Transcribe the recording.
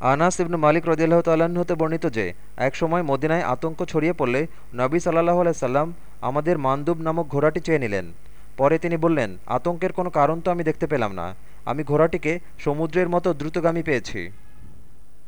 আনাস ইবনু মালিক রদিল্লাহ তাল্লাহ্ন হতে বর্ণিত যে, এক সময় মদিনায় আতঙ্ক ছড়িয়ে পড়লে নবী সাল্লাহ আলাইসাল্লাম আমাদের মান্দুব নামক ঘোড়াটি চেয়ে নিলেন। পরে তিনি বললেন, আতঙ্কের কোনো কারণ তো আমি দেখতে পেলাম না। আমি ঘোড়াটিকে সমুদ্রের মতো দ্রুতগামী পেয়েছি।